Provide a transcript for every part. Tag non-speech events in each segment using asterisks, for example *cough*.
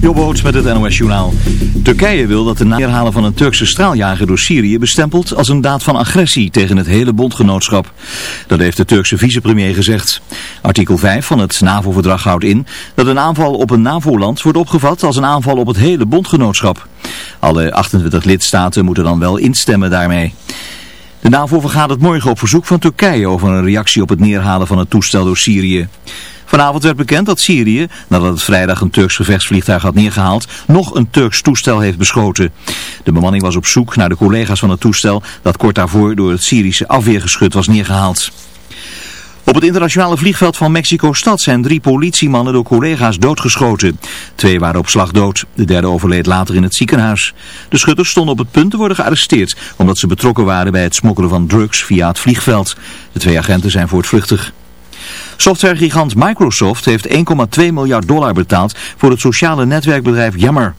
Jobboot met het NOS Journaal. Turkije wil dat de neerhalen van een Turkse straaljager door Syrië bestempelt als een daad van agressie tegen het hele bondgenootschap. Dat heeft de Turkse vicepremier gezegd. Artikel 5 van het NAVO-verdrag houdt in dat een aanval op een NAVO-land wordt opgevat als een aanval op het hele bondgenootschap. Alle 28 lidstaten moeten dan wel instemmen daarmee. De NAVO vergadert morgen op verzoek van Turkije over een reactie op het neerhalen van het toestel door Syrië. Vanavond werd bekend dat Syrië, nadat het vrijdag een Turks gevechtsvliegtuig had neergehaald, nog een Turks toestel heeft beschoten. De bemanning was op zoek naar de collega's van het toestel dat kort daarvoor door het Syrische afweergeschut was neergehaald. Op het internationale vliegveld van Mexico-stad zijn drie politiemannen door collega's doodgeschoten. Twee waren op slag dood. De derde overleed later in het ziekenhuis. De schutters stonden op het punt te worden gearresteerd omdat ze betrokken waren bij het smokkelen van drugs via het vliegveld. De twee agenten zijn voortvluchtig. Softwaregigant Microsoft heeft 1,2 miljard dollar betaald voor het sociale netwerkbedrijf Yammer.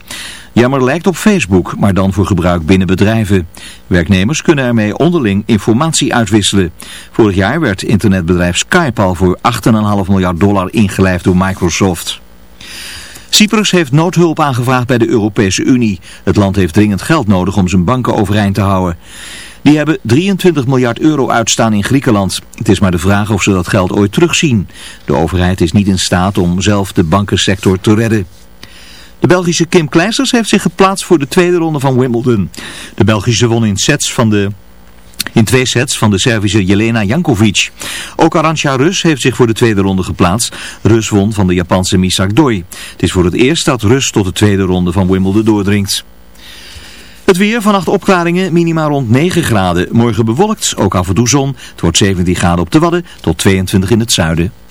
Yammer lijkt op Facebook, maar dan voor gebruik binnen bedrijven. Werknemers kunnen ermee onderling informatie uitwisselen. Vorig jaar werd internetbedrijf Skype al voor 8,5 miljard dollar ingelijfd door Microsoft. Cyprus heeft noodhulp aangevraagd bij de Europese Unie. Het land heeft dringend geld nodig om zijn banken overeind te houden. Die hebben 23 miljard euro uitstaan in Griekenland. Het is maar de vraag of ze dat geld ooit terugzien. De overheid is niet in staat om zelf de bankensector te redden. De Belgische Kim Kleisters heeft zich geplaatst voor de tweede ronde van Wimbledon. De Belgische won in sets van de in twee sets van de Servische Jelena Jankovic. Ook Arantxa Rus heeft zich voor de tweede ronde geplaatst. Rus won van de Japanse Misak Doi. Het is voor het eerst dat Rus tot de tweede ronde van Wimbledon doordringt. Het weer, vannacht opklaringen, minima rond 9 graden. Morgen bewolkt, ook af en toe zon. Het wordt 17 graden op de Wadden tot 22 in het zuiden.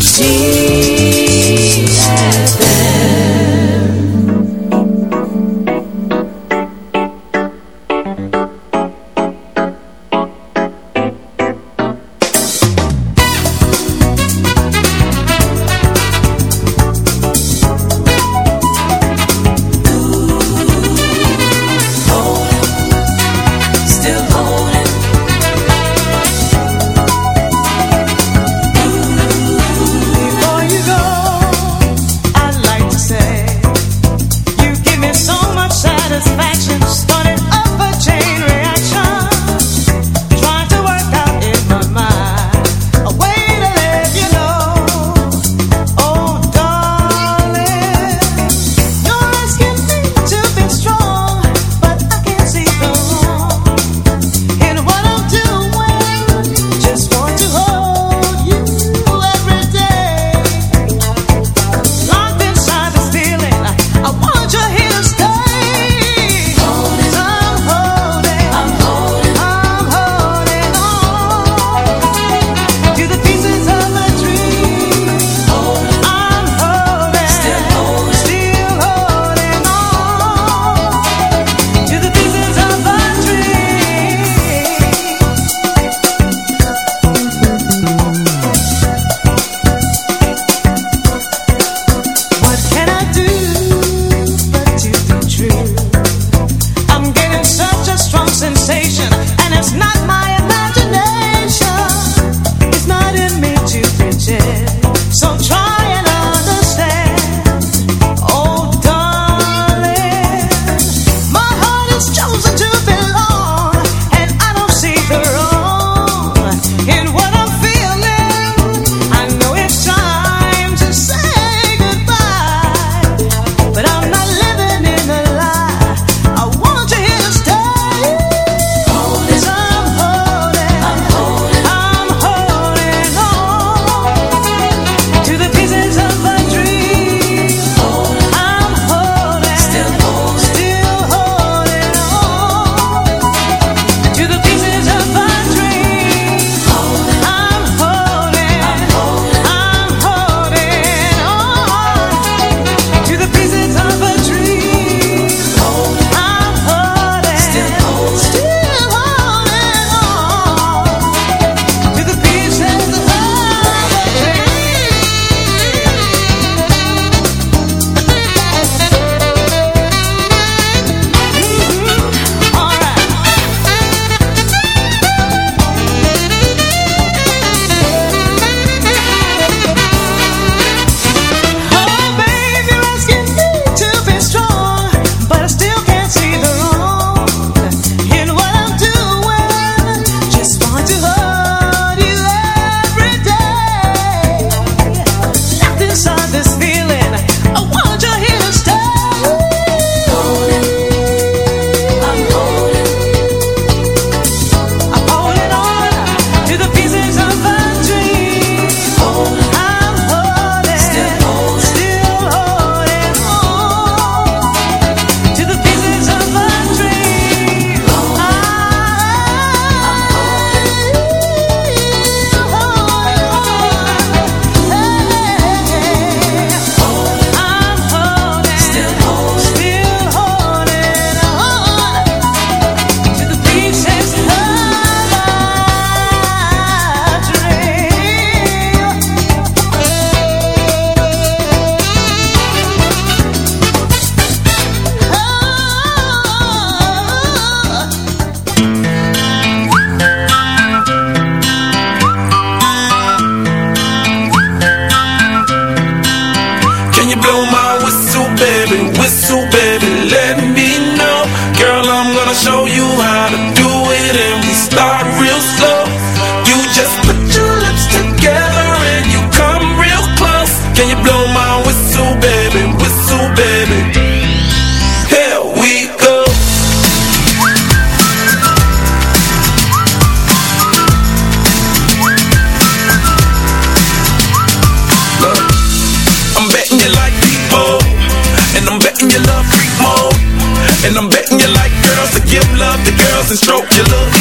Say You like girls to give love to girls and stroke your love.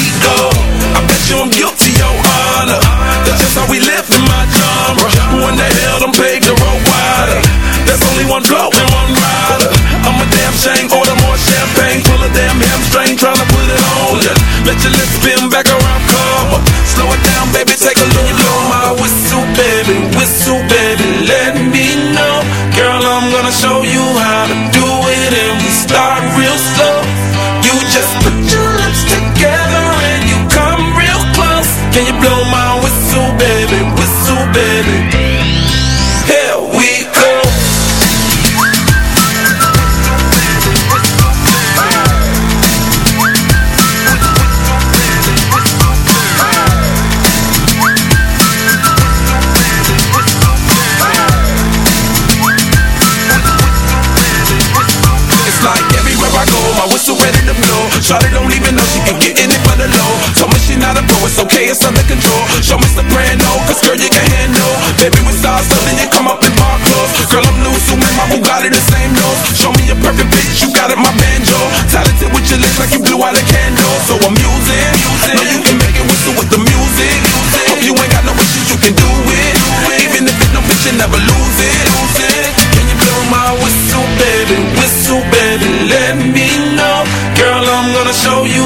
while it can do. So I'm using. Know you can make it whistle with the music. Hope you ain't got no issues, you can do it. Even if it's no bitch, you never. Lose it. Can you blow my whistle, baby? Whistle, baby, let me know. Girl, I'm gonna show you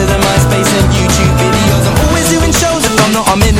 to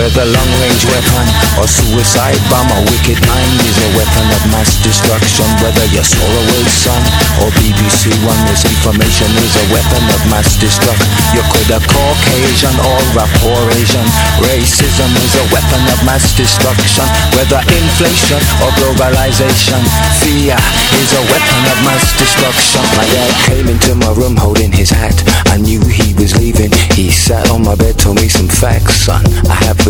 Whether long-range weapon or suicide bomb, a wicked mind is a weapon of mass destruction. Whether you're Solarway son or BBC One, misinformation is a weapon of mass destruction. You could have Caucasian or rapport Asian. Racism is a weapon of mass destruction. Whether inflation or globalization, fear is a weapon of mass destruction. My dad came into my room holding his hat. I knew he was leaving. He sat on my bed, told me some facts, son. I have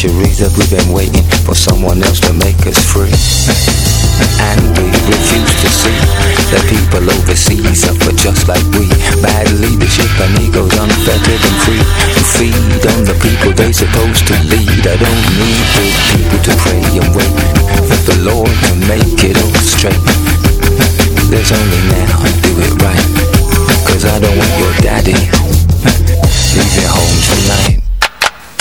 centuries have we been waiting for someone else to make us free? *laughs* And we refuse to see that people overseas suffer just like we. Bad leadership and egos unfettered and free who feed on the people they supposed to lead. I don't need big people to pray and wait for the Lord to make it all straight. There's only now, do it right. Cause I don't want your daddy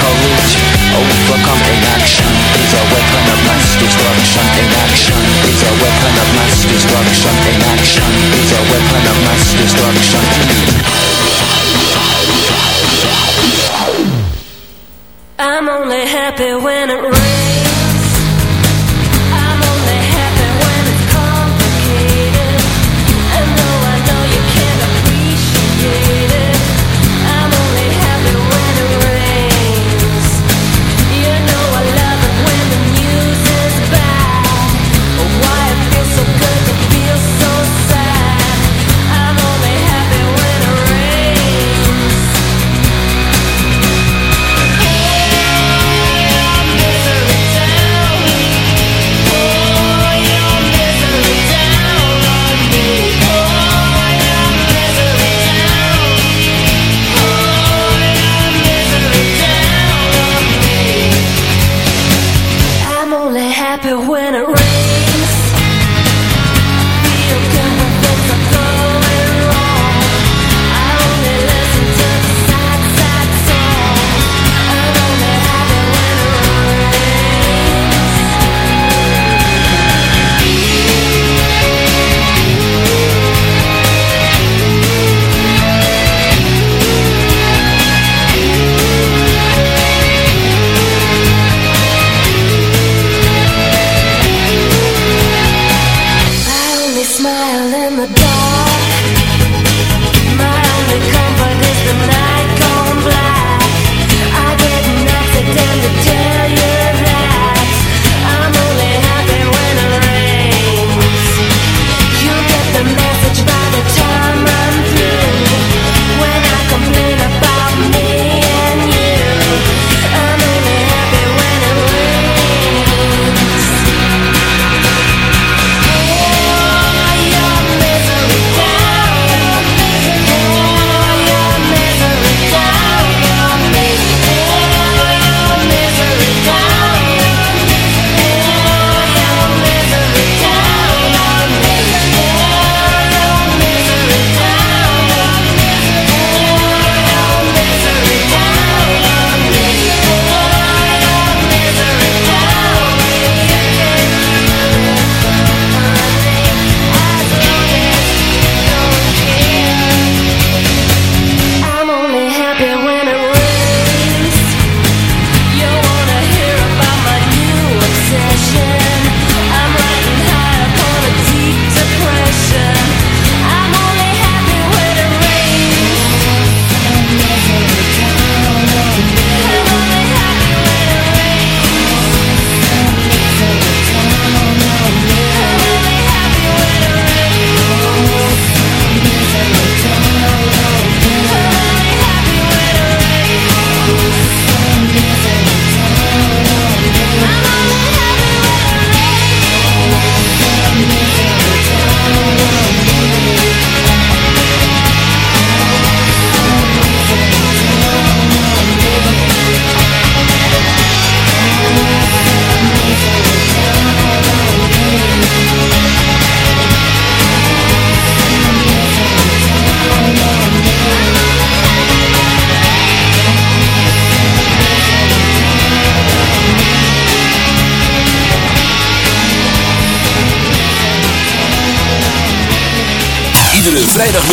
courage. Overcome inaction is a weapon of mass destruction Inaction is a weapon of mass destruction Inaction is a weapon of mass destruction. I'm only happy when it rains.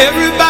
Everybody